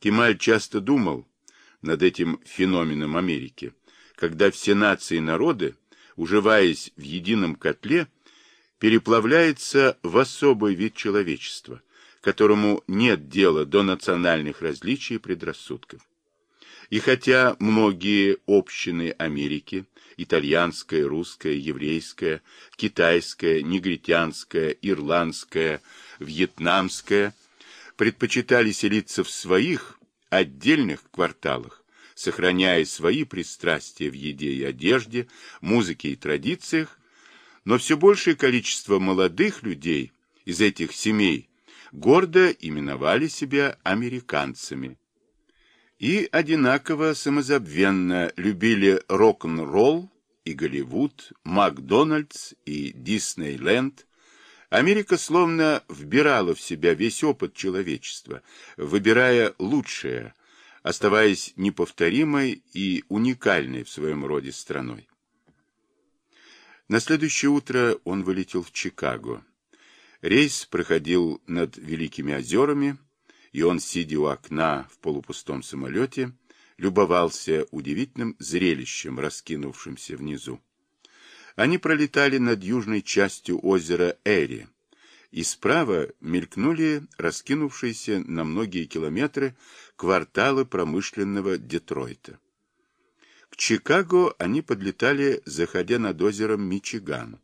Кемаль часто думал над этим феноменом Америки, когда все нации и народы, уживаясь в едином котле, переплавляются в особый вид человечества, которому нет дела до национальных различий и предрассудков. И хотя многие общины Америки, итальянская, русская, еврейская, китайская, негритянская, ирландская, вьетнамская, предпочитали селиться в своих отдельных кварталах, сохраняя свои пристрастия в еде и одежде, музыке и традициях, но все большее количество молодых людей из этих семей гордо именовали себя американцами и одинаково самозабвенно любили рок-н-ролл и Голливуд, Макдональдс и Диснейленд. Америка словно вбирала в себя весь опыт человечества, выбирая лучшее, оставаясь неповторимой и уникальной в своем роде страной. На следующее утро он вылетел в Чикаго. Рейс проходил над Великими озерами, и он, сидя у окна в полупустом самолете, любовался удивительным зрелищем, раскинувшимся внизу. Они пролетали над южной частью озера Эри, и справа мелькнули раскинувшиеся на многие километры кварталы промышленного Детройта. К Чикаго они подлетали, заходя над озером Мичиган,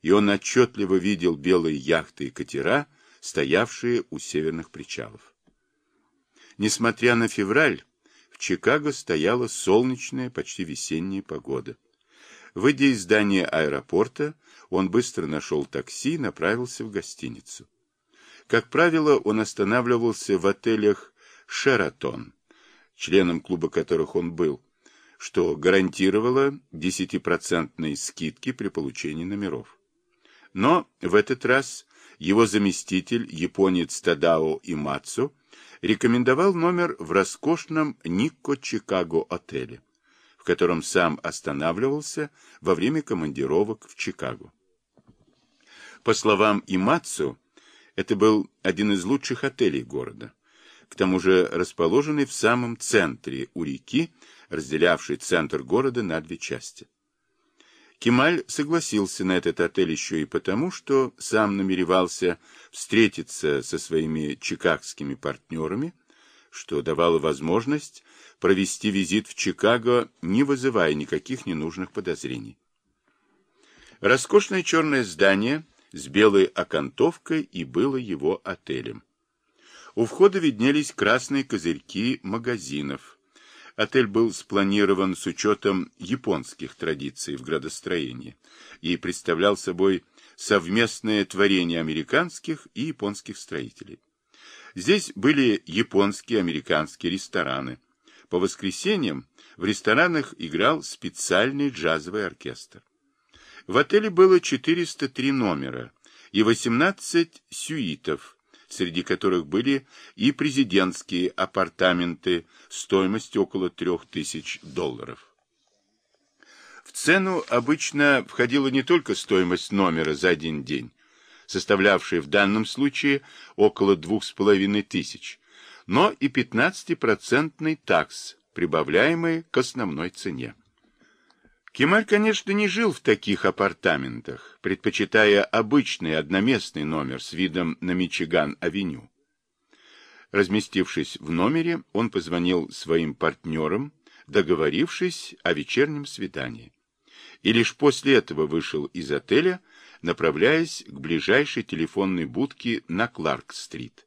и он отчетливо видел белые яхты и катера, стоявшие у северных причалов. Несмотря на февраль, в Чикаго стояла солнечная, почти весенняя погода. Выйдя из здания аэропорта, он быстро нашел такси и направился в гостиницу. Как правило, он останавливался в отелях «Шератон», членом клуба которых он был, что гарантировало 10% скидки при получении номеров. Но в этот раз его заместитель, японец Тадао Имацу, рекомендовал номер в роскошном Никко Чикаго отеле, котором сам останавливался во время командировок в Чикаго. По словам Имацу, это был один из лучших отелей города, к тому же расположенный в самом центре у реки, разделявшей центр города на две части. Кемаль согласился на этот отель еще и потому, что сам намеревался встретиться со своими чикагскими партнерами, что давало возможность провести визит в Чикаго, не вызывая никаких ненужных подозрений. Роскошное черное здание с белой окантовкой и было его отелем. У входа виднелись красные козырьки магазинов, Отель был спланирован с учетом японских традиций в градостроении и представлял собой совместное творение американских и японских строителей. Здесь были японские, американские рестораны. По воскресеньям в ресторанах играл специальный джазовый оркестр. В отеле было 403 номера и 18 сюитов, среди которых были и президентские апартаменты стоимостью около трех тысяч долларов. В цену обычно входила не только стоимость номера за один день, составлявшая в данном случае около двух с половиной тысяч, но и 15-процентный такс, прибавляемый к основной цене. Кемаль, конечно, не жил в таких апартаментах, предпочитая обычный одноместный номер с видом на Мичиган-авеню. Разместившись в номере, он позвонил своим партнерам, договорившись о вечернем свидании. И лишь после этого вышел из отеля, направляясь к ближайшей телефонной будке на Кларк-стрит.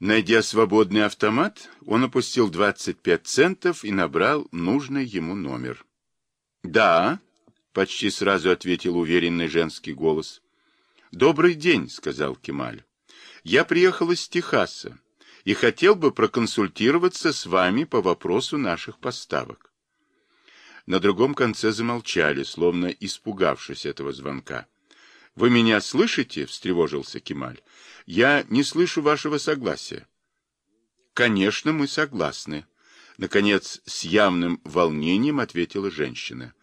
Найдя свободный автомат, он опустил 25 центов и набрал нужный ему номер. «Да», — почти сразу ответил уверенный женский голос. «Добрый день», — сказал Кемаль. «Я приехал из Техаса и хотел бы проконсультироваться с вами по вопросу наших поставок». На другом конце замолчали, словно испугавшись этого звонка. «Вы меня слышите?» — встревожился Кемаль. «Я не слышу вашего согласия». «Конечно, мы согласны», Наконец, с явным волнением ответила женщина.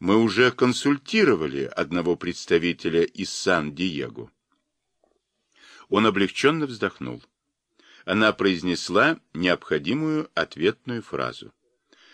Мы уже консультировали одного представителя из Сан-Диего. Он облегченно вздохнул. она произнесла необходимую ответную фразу.